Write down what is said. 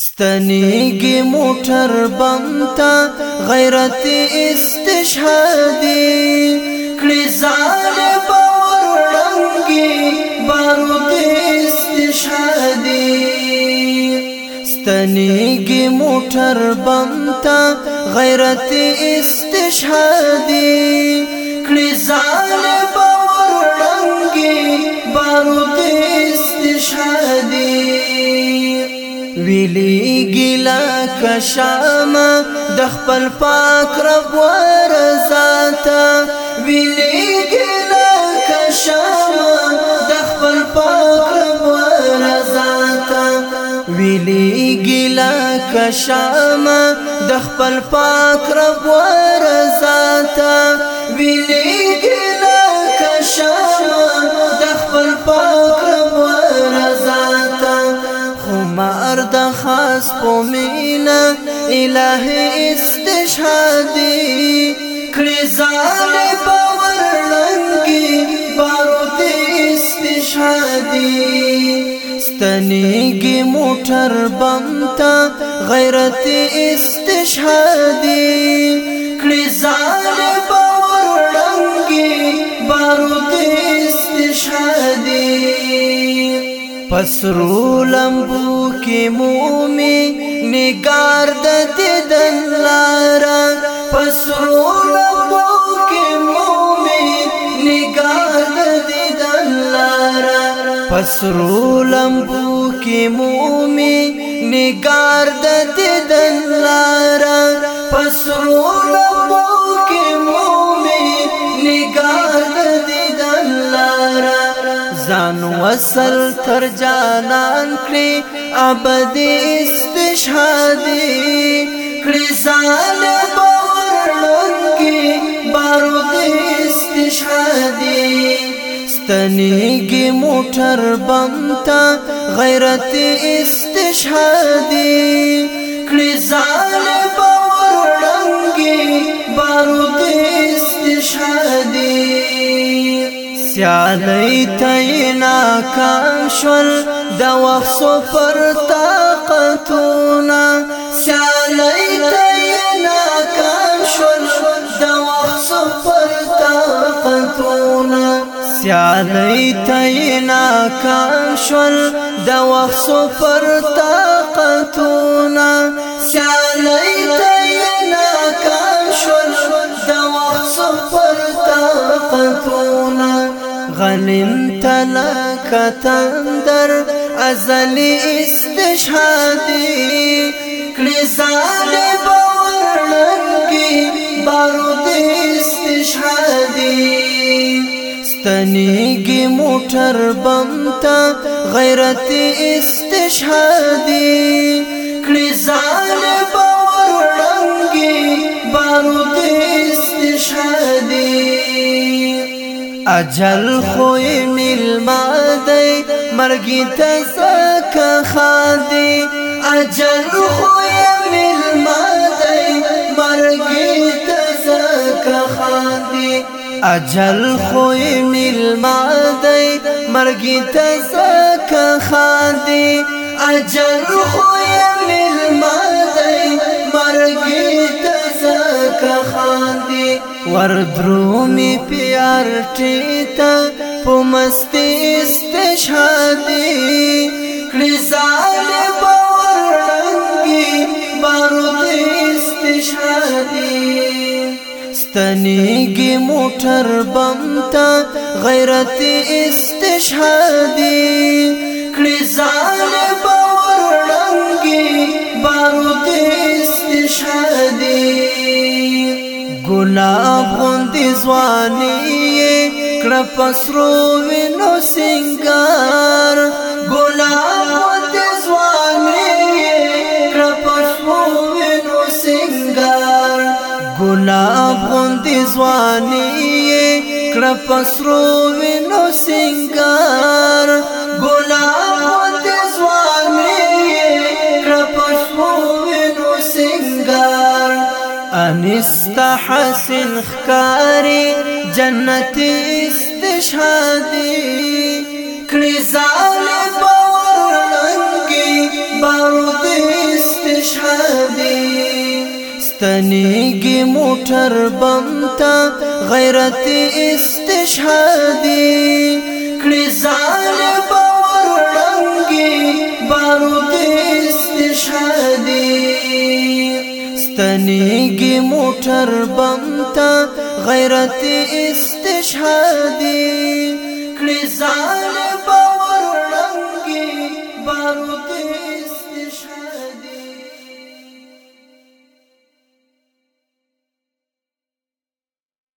ستنیگی موٹر بمتا غیرت استشهادی کلی باور ورنگی بارود استشهادی ستنیگی موٹر بمتا غیرت استشهادی کلی باور ورنگی بارود استشهادی ویلی گیلا کشام د خپل پاک رب ورزا تا ویلی گیلا کشام د خپل پاک رب ورزا تا ویلی گیلا کشام د خپل پاک رب ورزا تا ویلی قومینا الہی استشهادی کری زال باور رنگی بارو دی استشهادی ستنیگی موٹر بمتا غیرت استشهادی کری زال باور رنگی بارو دی استشهادی پس رو لمبو کی مومی نگار د دیدن لارا پس رو لمبو کی مومی نگار د دیدن لارا پس رو لمبو کی مومی نگار د دیدن لارا پس رو ځان وصل تر جانان کړي ابدي استشهادي کړي ځان باورلونکي بارود استشهادي ستنیږي موټر بمتا غیرت استشهادي کړي ځان باورلونکي بارود استشهادي سیالی تای ناکام شول دا وخت سو پر طاقتونا سیالی تای ناکام شول دا وخت سو پر طاقتونا سیالی تای ناکام شول دا وخت سو پر طاقتونا سیالی غلیم تلا تندر ازلی استشهادی کلی ظالب ورنگی بارود استشهادی ستنیگی موٹر بمتا غیرت استشهادی کلی ظالب ورنگی بارود استشهادی اجل خوې ملما دی مرګی ته سکه خادي اجل خوې ملما دی مرګی ته سکه خادي اجل خوې ملما دی مرګی ته سکه خادي اجل خوې ملما دی مرګی ته زکا خاندي ور درومي پیار ټیتا په مستی استشهادي کړي زاله باور رنگي بارود استشهادي ستنیگی موٹر بمتا غیرت استشهادی گلاب غوندې ځواني کړه پسرو وینو سنگار گلاب غوندې ځواني کړه پسرو وینو سنگار گلاب غوندې ځواني کړه پسرو وینو سنگار گلاب غوندې ځواني کړه پسرو وینو سنگار انس تا حسن خکاری جنت استشهادی کړي زال باور لنګي بارود استشهادی ستنیږي موټر بمتا غیرت استشهادی کړي زال باور لنګي بارود استشهادی ستنیگی موٹر بمتا غیرت استشهادی کلی